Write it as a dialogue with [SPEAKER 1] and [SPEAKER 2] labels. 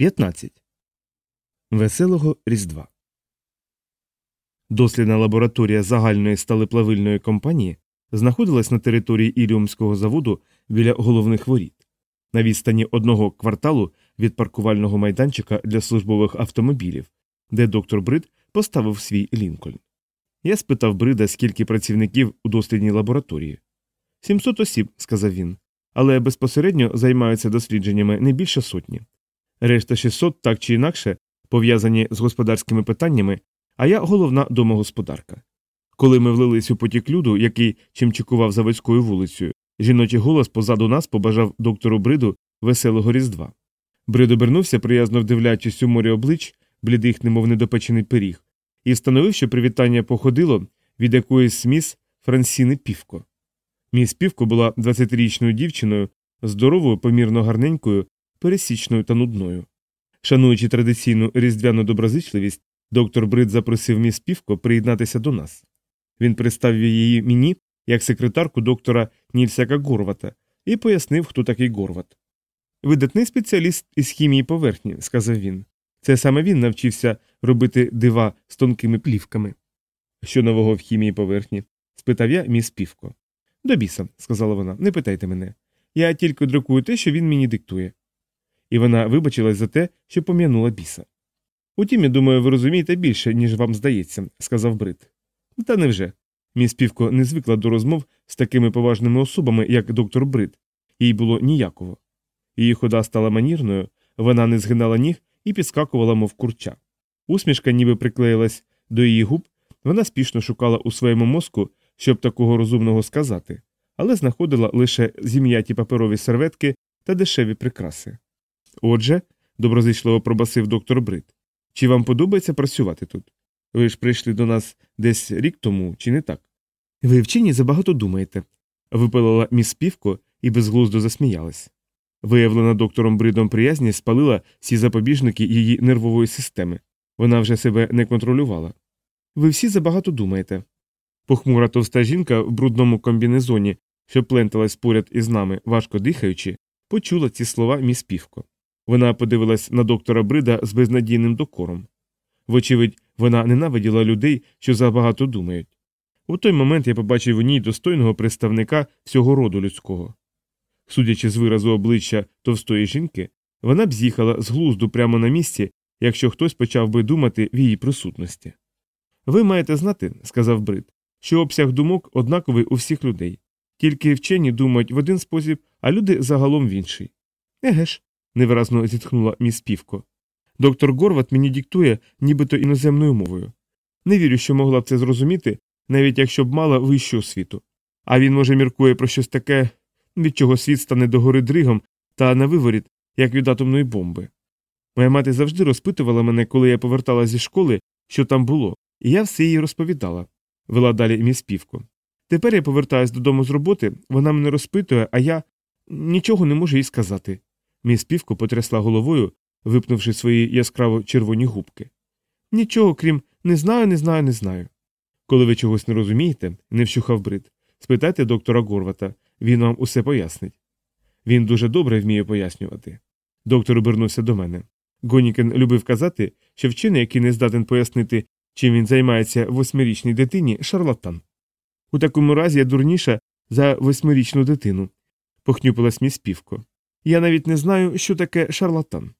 [SPEAKER 1] 15. Веселого Різдва. Дослідна лабораторія загальної сталеплавильної компанії знаходилась на території Іліумського заводу біля головних воріт, на відстані одного кварталу від паркувального майданчика для службових автомобілів, де доктор Брид поставив свій Лінкольн. Я спитав Брида, скільки працівників у дослідній лабораторії. 700 осіб, сказав він, але безпосередньо займаються дослідженнями не більше сотні. Решта 600 так чи інакше пов'язані з господарськими питаннями, а я головна домогосподарка. Коли ми влились у потік люду, який чимчикував заводською вулицею, жіночий голос позаду нас побажав доктору Бриду веселого різдва. Брид обернувся, приязно вдивляючись у морі облич, блідих, немов недопечений пиріг, і встановив, що привітання походило від якоїсь міс Франсіни Півко. Міс Півко була 20-річною дівчиною, здоровою, помірно гарненькою, пересічною та нудною. Шануючи традиційну різдвяну доброзичливість, доктор Брид запросив міс Півко приєднатися до нас. Він представив її мені як секретарку доктора Нільсяка Горвата і пояснив, хто такий Горват. Видатний спеціаліст із хімії поверхні, сказав він. Це саме він навчився робити дива з тонкими плівками. Що нового в хімії поверхні? спитав я міс Півко. До біса, сказала вона, не питайте мене. Я тільки друкую те, що він мені диктує. І вона вибачилась за те, що пом'янула біса. Утім, я думаю, ви розумієте більше, ніж вам здається, сказав Брит. Та невже. Міс Півко не звикла до розмов з такими поважними особами, як доктор Брит, їй було ніякого. Її хода стала манірною, вона не згинала ніг і підскакувала, мов курча. Усмішка ніби приклеїлась до її губ, вона спішно шукала у своєму мозку, щоб такого розумного сказати, але знаходила лише зім'яті паперові серветки та дешеві прикраси. Отже, доброзичливо пробасив доктор Брит, чи вам подобається працювати тут? Ви ж прийшли до нас десь рік тому, чи не так? Ви вчені забагато думаєте, випалила міс Півко і безглуздо засміялась. Виявлена доктором Бридом приязність спалила всі запобіжники її нервової системи. Вона вже себе не контролювала. Ви всі забагато думаєте. Похмура товста жінка в брудному комбінезоні, що пленталась поряд із нами, важко дихаючи, почула ці слова міс Півко. Вона подивилась на доктора Брида з безнадійним докором. Вочевидь, вона ненавиділа людей, що забагато думають. У той момент я побачив у ній достойного представника всього роду людського. Судячи з виразу обличчя товстої жінки, вона б з'їхала з глузду прямо на місці, якщо хтось почав би думати в її присутності. Ви маєте знати, сказав Брид, що обсяг думок однаковий у всіх людей, тільки вчені думають в один спосіб, а люди загалом в інший. Еге ж, невиразно зітхнула міс Півко. Доктор Горват мені диктує, нібито іноземною мовою. Не вірю, що могла б це зрозуміти, навіть якщо б мала вищу освіту. А він, може, міркує про щось таке, від чого світ стане догори дригом та на виворіт, як від атомної бомби. Моя мати завжди розпитувала мене, коли я повертала зі школи, що там було, і я все їй розповідала, вела далі міс Півко. Тепер я повертаюсь додому з роботи, вона мене розпитує, а я нічого не можу їй сказати. Міс Півко потрясла головою, випнувши свої яскраво червоні губки. Нічого, крім не знаю, не знаю, не знаю. Коли ви чогось не розумієте, не вщухав брид, спитайте доктора Горвата, він вам усе пояснить. Він дуже добре вміє пояснювати. Доктор обернувся до мене. Гонікен любив казати, що вчений, який не здатен пояснити, чим він займається восьмирічній дитині, шарлатан. У такому разі я дурніша за восьмирічну дитину, похнюпилась міс Півко. Я навіть не знаю, що таке шарлатан.